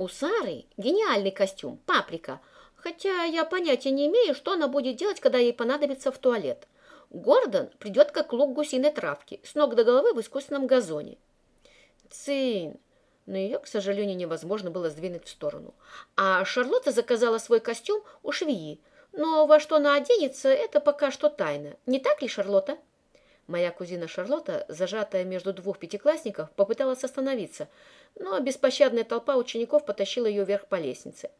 У Сары гениальный костюм, паприка, хотя я понятия не имею, что она будет делать, когда ей понадобится в туалет. Гордон придет как лук гусиной травки, с ног до головы в искусственном газоне. Цин, но ее, к сожалению, невозможно было сдвинуть в сторону. А Шарлотта заказала свой костюм у швеи, но во что она оденется, это пока что тайна. Не так ли, Шарлотта? Моя кузина Шарлотта, зажатая между двух пятиклассников, попыталась остановиться, но беспощадная толпа учеников потащила ее вверх по лестнице.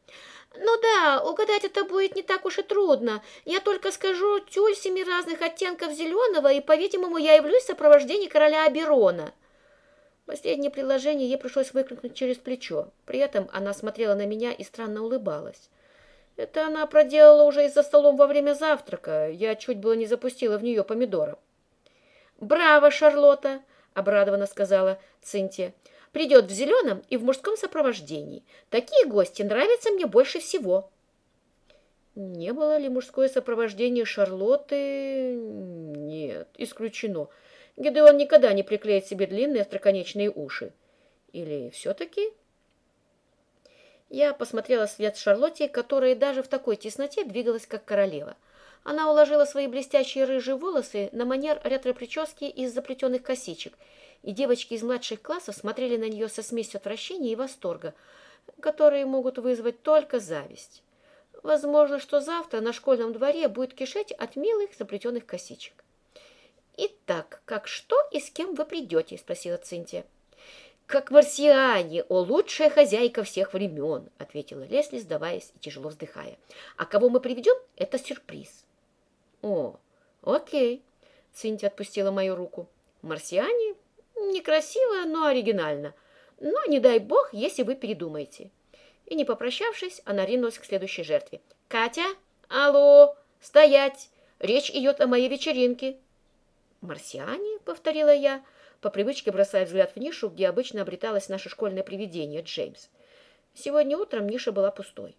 «Ну да, угадать это будет не так уж и трудно. Я только скажу тюль семи разных оттенков зеленого, и, по-видимому, я явлюсь в сопровождении короля Аберона». Последнее предложение ей пришлось выкрикнуть через плечо. При этом она смотрела на меня и странно улыбалась. Это она проделала уже и за столом во время завтрака. Я чуть было не запустила в нее помидором. «Браво, Шарлотта!» — обрадованно сказала Цинтия. «Придет в зеленом и в мужском сопровождении. Такие гости нравятся мне больше всего». Не было ли мужское сопровождение Шарлотты? Нет, исключено. Гидеон никогда не приклеит себе длинные остроконечные уши. Или все-таки... Я посмотрела вслед Шарлотте, которая даже в такой тесноте двигалась, как королева — она уложила свои блестящие рыжие волосы на манер ретро-прически из заплетенных косичек, и девочки из младших классов смотрели на нее со смесью отвращения и восторга, которые могут вызвать только зависть. Возможно, что завтра на школьном дворе будет кишеть от милых заплетенных косичек. «Итак, как что и с кем вы придете?» – спросила Цинтия. «Как марсиане, о лучшая хозяйка всех времен!» – ответила Лесли, сдаваясь и тяжело вздыхая. «А кого мы приведем – это сюрприз». «О, окей», — Цинти отпустила мою руку. «Марсиане? Некрасиво, но оригинально. Но не дай бог, если вы передумаете». И не попрощавшись, она ринулась к следующей жертве. «Катя? Алло! Стоять! Речь идет о моей вечеринке!» «Марсиане?» — повторила я, по привычке бросая взгляд в нишу, где обычно обреталось наше школьное привидение Джеймс. Сегодня утром ниша была пустой.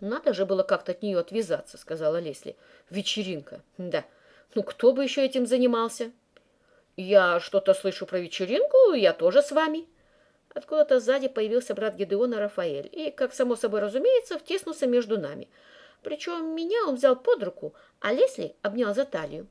«Надо же было как-то от нее отвязаться», — сказала Лесли. «Вечеринка. Да. Ну, кто бы еще этим занимался?» «Я что-то слышу про вечеринку, я тоже с вами». Откуда-то сзади появился брат Гедеона Рафаэль и, как само собой разумеется, втиснулся между нами. Причем меня он взял под руку, а Лесли обнял за талию.